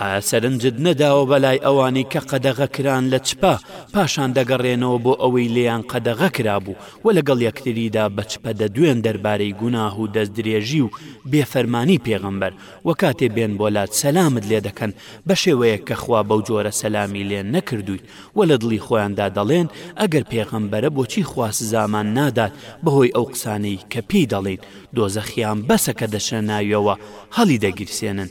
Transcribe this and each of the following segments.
ئایا سەرنجت نەداوە بەلای ئەوانەی کە قەدەغە کران لە چپە پاشان دەگەڕێنەوە بۆ ئەوەی لێیان قەدەغە کرابوو و لەگەڵ یەکتریدا بە چپە دەدوێن دەربارەی گوناه و دەستدرێژی و بێ فەرمانی پێغەمبەر وە کاتێ بێن بۆ لات سەلامت لێ دەکەن بە شێوەیەک کە خوا بەو جۆرە سەلامی لێ نەکردوویت وە لە دڵی خۆیاندا دەڵێن ئەگەر پێغەمبەرە بۆچی خوا سزامان نادات بەهۆی ئەو قسانەی کە پێی دەڵێین دۆزەخیان بەسە کە دەچنە ناویەوە هەڵی دەگیرسێنن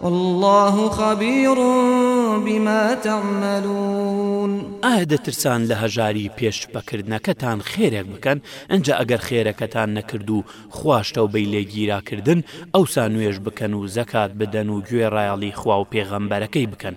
واللە خبیر بما تعملون ئایا دەترسان لە هەژاری پێش پەکردنەکەتان خێرێک بکەن ئەجا ئەگەر خێرەکەتان نەکرد و خواشتەو بەی لێگیراکردن ئەوسا نوێژ بکەن و زەکات بدەن و گوێ ڕایەڵی خوا و پێغەمبەرەکەی بکەن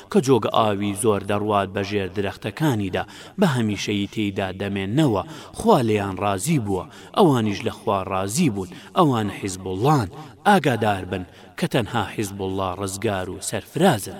کە جۆگە ئاوی زۆر دەڕوات بە ژێر درەختەکانیدا، بە هەمیشەیی تێیدا دەمێنەوە، خوا لێیان ڕازی بووە، ئەوانیش لە خوا ڕازی بوون، ئەوانە حیزبوڵڵان، ئاگادار بن کە تەنها حیزبوڵڵا ڕزگار و سەرفرازن.